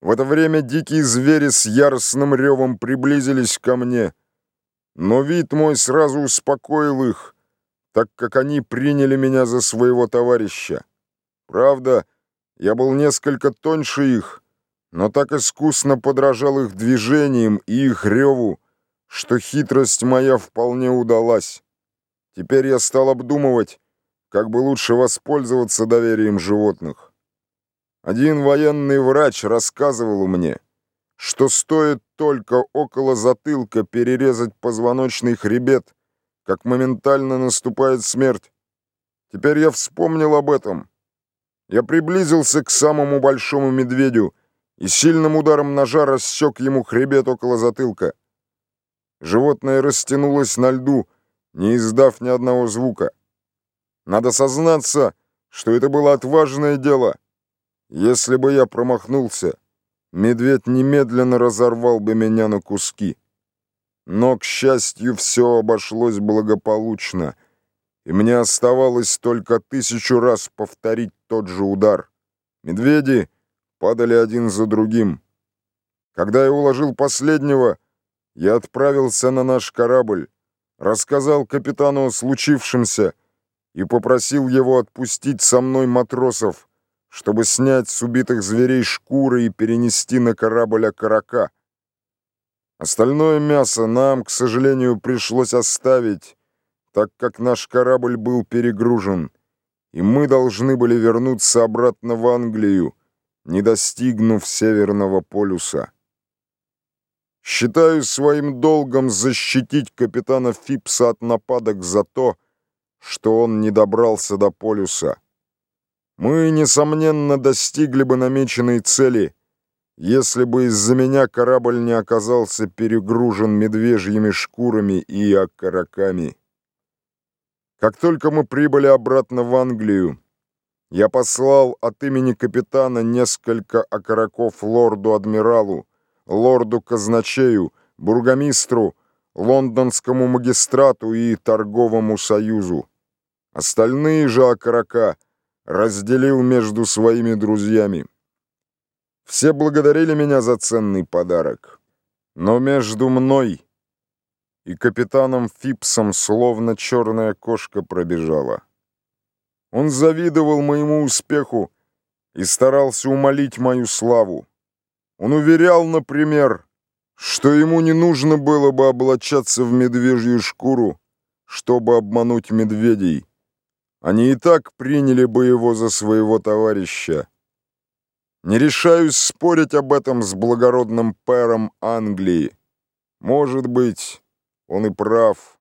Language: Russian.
В это время дикие звери с яростным ревом приблизились ко мне, но вид мой сразу успокоил их, так как они приняли меня за своего товарища. Правда, я был несколько тоньше их, но так искусно подражал их движениям и их реву, что хитрость моя вполне удалась. Теперь я стал обдумывать, как бы лучше воспользоваться доверием животных. Один военный врач рассказывал мне, что стоит только около затылка перерезать позвоночный хребет, как моментально наступает смерть. Теперь я вспомнил об этом. Я приблизился к самому большому медведю и сильным ударом ножа рассек ему хребет около затылка. Животное растянулось на льду, не издав ни одного звука. Надо сознаться, что это было отважное дело — если бы я промахнулся, медведь немедленно разорвал бы меня на куски. Но, к счастью, все обошлось благополучно, и мне оставалось только тысячу раз повторить тот же удар. Медведи падали один за другим. Когда я уложил последнего, я отправился на наш корабль, рассказал капитану о случившемся и попросил его отпустить со мной матросов, чтобы снять с убитых зверей шкуры и перенести на корабль окорока. Остальное мясо нам, к сожалению, пришлось оставить, так как наш корабль был перегружен, и мы должны были вернуться обратно в Англию, не достигнув Северного полюса. Считаю своим долгом защитить капитана Фипса от нападок за то, что он не добрался до полюса. Мы, несомненно, достигли бы намеченной цели, если бы из-за меня корабль не оказался перегружен медвежьими шкурами и окороками. Как только мы прибыли обратно в Англию, я послал от имени капитана несколько окороков лорду-адмиралу, лорду-казначею, бургомистру, лондонскому магистрату и торговому союзу. Остальные же окорока — разделил между своими друзьями. Все благодарили меня за ценный подарок, но между мной и капитаном Фипсом словно черная кошка пробежала. Он завидовал моему успеху и старался умолить мою славу. Он уверял, например, что ему не нужно было бы облачаться в медвежью шкуру, чтобы обмануть медведей, они и так приняли бы его за своего товарища. Не решаюсь спорить об этом с благородным пэром Англии. Может быть, он и прав.